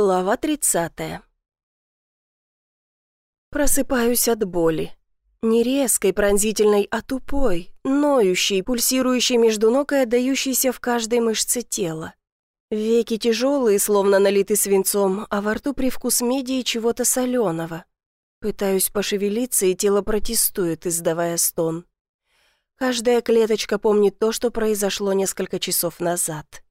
Глава 30. Просыпаюсь от боли. Не резкой, пронзительной, а тупой, ноющей, пульсирующей между ног и отдающейся в каждой мышце тела. Веки тяжелые, словно налиты свинцом, а во рту привкус меди и чего-то соленого. Пытаюсь пошевелиться, и тело протестует, издавая стон. Каждая клеточка помнит то, что произошло несколько часов назад.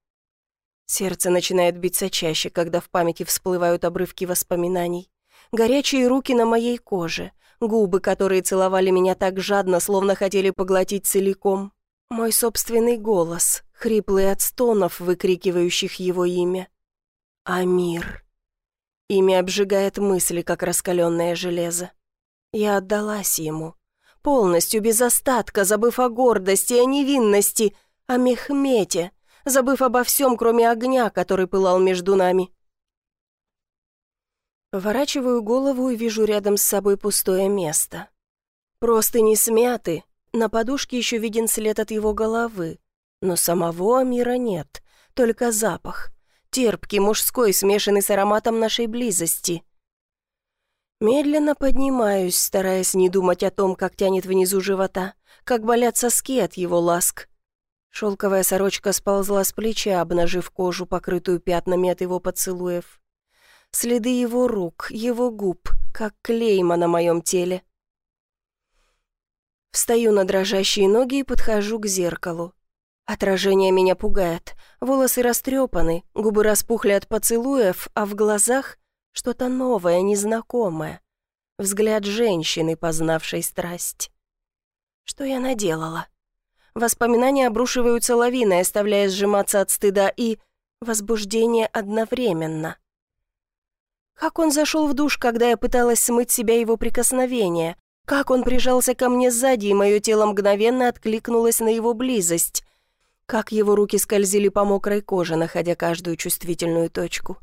Сердце начинает биться чаще, когда в памяти всплывают обрывки воспоминаний. Горячие руки на моей коже, губы, которые целовали меня так жадно, словно хотели поглотить целиком. Мой собственный голос, хриплый от стонов, выкрикивающих его имя. Амир. Имя обжигает мысли, как раскаленное железо. Я отдалась ему. Полностью, без остатка, забыв о гордости, о невинности, о Мехмете, забыв обо всем, кроме огня, который пылал между нами. Поворачиваю голову и вижу рядом с собой пустое место. Просто не смяты, на подушке еще виден след от его головы, но самого Амира нет, только запах, терпкий, мужской, смешанный с ароматом нашей близости. Медленно поднимаюсь, стараясь не думать о том, как тянет внизу живота, как болят соски от его ласк. Шелковая сорочка сползла с плеча, обнажив кожу, покрытую пятнами от его поцелуев. Следы его рук, его губ, как клейма на моем теле. Встаю на дрожащие ноги и подхожу к зеркалу. Отражение меня пугает. Волосы растрепаны, губы распухли от поцелуев, а в глазах что-то новое, незнакомое. Взгляд женщины, познавшей страсть. Что я наделала? Воспоминания обрушиваются лавиной, оставляя сжиматься от стыда и возбуждения одновременно. Как он зашел в душ, когда я пыталась смыть себя его прикосновения? Как он прижался ко мне сзади, и мое тело мгновенно откликнулось на его близость? Как его руки скользили по мокрой коже, находя каждую чувствительную точку?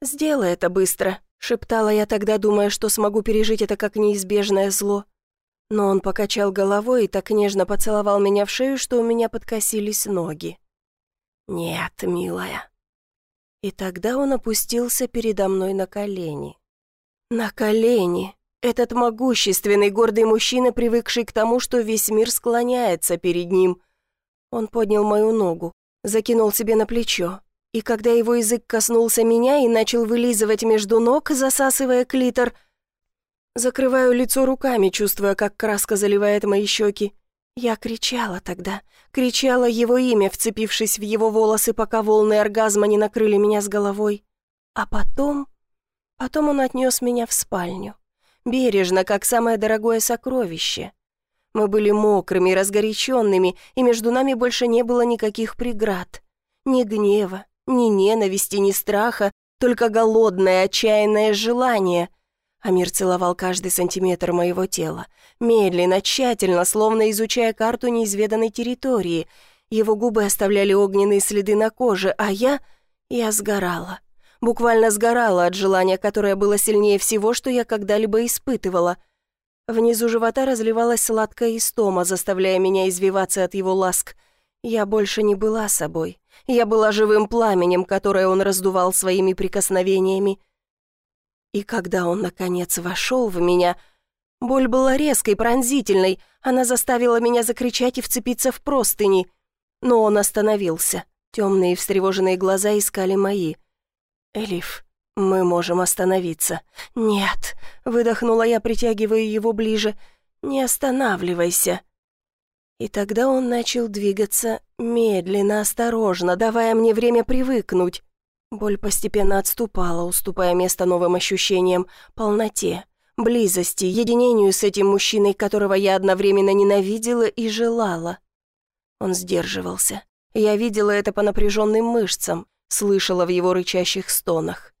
«Сделай это быстро», — шептала я тогда, думая, что смогу пережить это как неизбежное зло. Но он покачал головой и так нежно поцеловал меня в шею, что у меня подкосились ноги. «Нет, милая». И тогда он опустился передо мной на колени. На колени. Этот могущественный, гордый мужчина, привыкший к тому, что весь мир склоняется перед ним. Он поднял мою ногу, закинул себе на плечо, и когда его язык коснулся меня и начал вылизывать между ног, засасывая клитор, Закрываю лицо руками, чувствуя, как краска заливает мои щеки. Я кричала тогда, кричала его имя, вцепившись в его волосы, пока волны оргазма не накрыли меня с головой. А потом... Потом он отнес меня в спальню. Бережно, как самое дорогое сокровище. Мы были мокрыми, разгоряченными, и между нами больше не было никаких преград. Ни гнева, ни ненависти, ни страха, только голодное, отчаянное желание — Амир целовал каждый сантиметр моего тела, медленно, тщательно, словно изучая карту неизведанной территории. Его губы оставляли огненные следы на коже, а я... я сгорала. Буквально сгорала от желания, которое было сильнее всего, что я когда-либо испытывала. Внизу живота разливалась сладкая истома, заставляя меня извиваться от его ласк. Я больше не была собой. Я была живым пламенем, которое он раздувал своими прикосновениями. И когда он, наконец, вошел в меня, боль была резкой, пронзительной, она заставила меня закричать и вцепиться в простыни. Но он остановился. Темные встревоженные глаза искали мои. «Элиф, мы можем остановиться». «Нет», — выдохнула я, притягивая его ближе. «Не останавливайся». И тогда он начал двигаться медленно, осторожно, давая мне время привыкнуть. Боль постепенно отступала, уступая место новым ощущениям, полноте, близости, единению с этим мужчиной, которого я одновременно ненавидела и желала. Он сдерживался. Я видела это по напряженным мышцам, слышала в его рычащих стонах.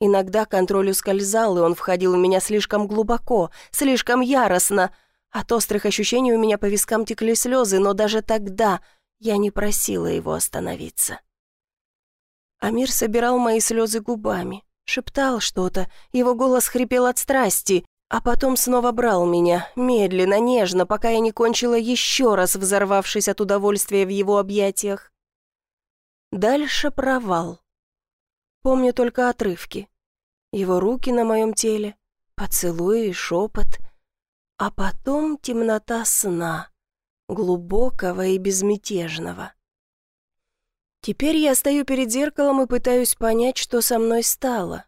Иногда контроль ускользал, и он входил в меня слишком глубоко, слишком яростно. От острых ощущений у меня по вискам текли слезы, но даже тогда я не просила его остановиться. Амир собирал мои слезы губами, шептал что-то, его голос хрипел от страсти, а потом снова брал меня, медленно, нежно, пока я не кончила еще раз, взорвавшись от удовольствия в его объятиях. Дальше провал. Помню только отрывки. Его руки на моем теле, поцелуи и шепот. А потом темнота сна, глубокого и безмятежного. Теперь я стою перед зеркалом и пытаюсь понять, что со мной стало.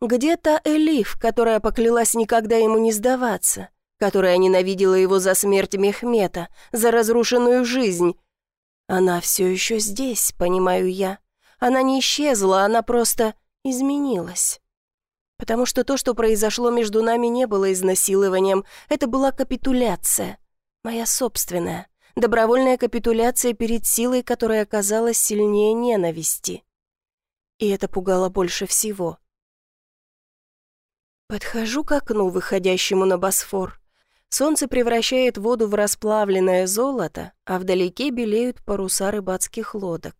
Где та Элиф, которая поклялась никогда ему не сдаваться, которая ненавидела его за смерть Мехмета, за разрушенную жизнь? Она все еще здесь, понимаю я. Она не исчезла, она просто изменилась. Потому что то, что произошло между нами, не было изнасилованием, это была капитуляция, моя собственная добровольная капитуляция перед силой, которая оказалась сильнее ненависти. И это пугало больше всего. Подхожу к окну, выходящему на Босфор. Солнце превращает воду в расплавленное золото, а вдалеке белеют паруса рыбацких лодок.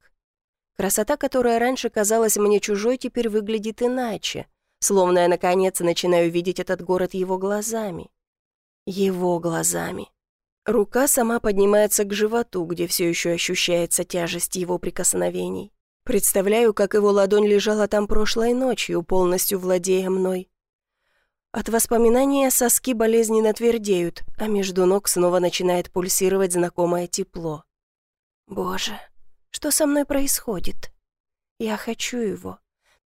Красота, которая раньше казалась мне чужой, теперь выглядит иначе, словно я наконец начинаю видеть этот город его глазами. Его глазами. Рука сама поднимается к животу, где все еще ощущается тяжесть его прикосновений. Представляю, как его ладонь лежала там прошлой ночью, полностью владея мной. От воспоминания соски болезненно твердеют, а между ног снова начинает пульсировать знакомое тепло. Боже, что со мной происходит? Я хочу его.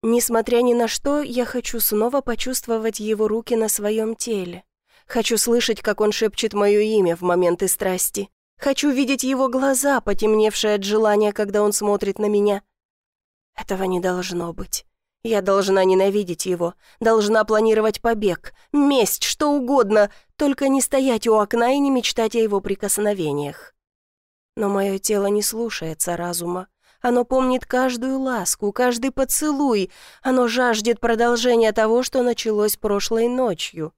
Несмотря ни на что, я хочу снова почувствовать его руки на своем теле. Хочу слышать, как он шепчет мое имя в моменты страсти. Хочу видеть его глаза, потемневшие от желания, когда он смотрит на меня. Этого не должно быть. Я должна ненавидеть его, должна планировать побег, месть, что угодно, только не стоять у окна и не мечтать о его прикосновениях. Но мое тело не слушается разума. Оно помнит каждую ласку, каждый поцелуй. Оно жаждет продолжения того, что началось прошлой ночью.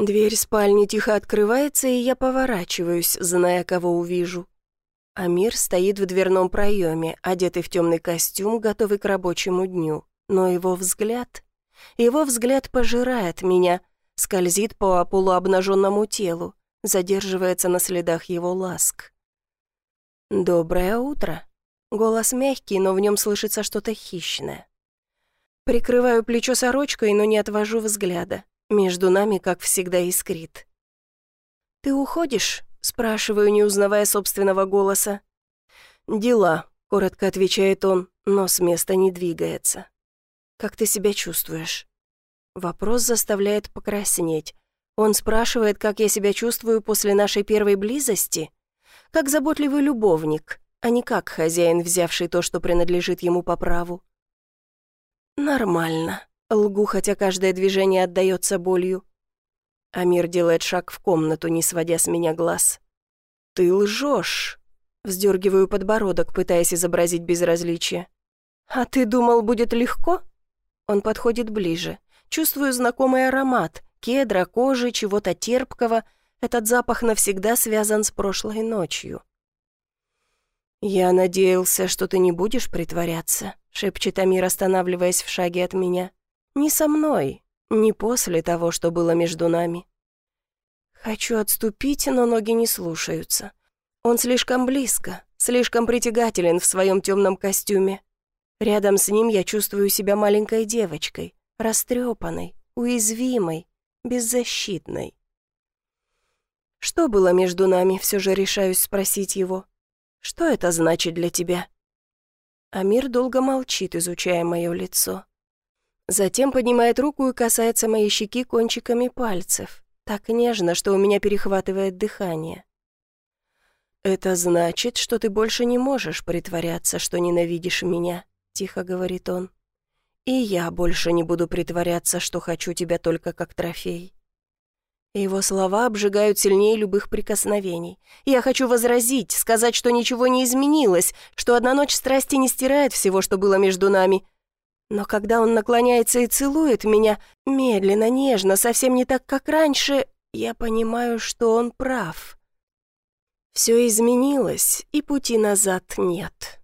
Дверь спальни тихо открывается, и я поворачиваюсь, зная, кого увижу. Амир стоит в дверном проеме, одетый в темный костюм, готовый к рабочему дню. Но его взгляд... Его взгляд пожирает меня, скользит по полуобнаженному телу, задерживается на следах его ласк. «Доброе утро». Голос мягкий, но в нем слышится что-то хищное. Прикрываю плечо сорочкой, но не отвожу взгляда. Между нами, как всегда, искрит. «Ты уходишь?» — спрашиваю, не узнавая собственного голоса. «Дела», — коротко отвечает он, но с места не двигается. «Как ты себя чувствуешь?» Вопрос заставляет покраснеть. Он спрашивает, как я себя чувствую после нашей первой близости? Как заботливый любовник, а не как хозяин, взявший то, что принадлежит ему по праву. «Нормально», Лгу, хотя каждое движение отдается болью. Амир делает шаг в комнату, не сводя с меня глаз. «Ты лжешь!» Вздергиваю подбородок, пытаясь изобразить безразличие. «А ты думал, будет легко?» Он подходит ближе. Чувствую знакомый аромат. Кедра, кожи, чего-то терпкого. Этот запах навсегда связан с прошлой ночью. «Я надеялся, что ты не будешь притворяться», — шепчет Амир, останавливаясь в шаге от меня. Не со мной, не после того, что было между нами. Хочу отступить, но ноги не слушаются. Он слишком близко, слишком притягателен в своем темном костюме. Рядом с ним я чувствую себя маленькой девочкой, растрепанной, уязвимой, беззащитной. Что было между нами, все же решаюсь спросить его. Что это значит для тебя? Амир долго молчит, изучая мое лицо. Затем поднимает руку и касается моей щеки кончиками пальцев. Так нежно, что у меня перехватывает дыхание. «Это значит, что ты больше не можешь притворяться, что ненавидишь меня», — тихо говорит он. «И я больше не буду притворяться, что хочу тебя только как трофей». Его слова обжигают сильнее любых прикосновений. Я хочу возразить, сказать, что ничего не изменилось, что одна ночь страсти не стирает всего, что было между нами, но когда он наклоняется и целует меня, медленно, нежно, совсем не так, как раньше, я понимаю, что он прав. Все изменилось, и пути назад нет.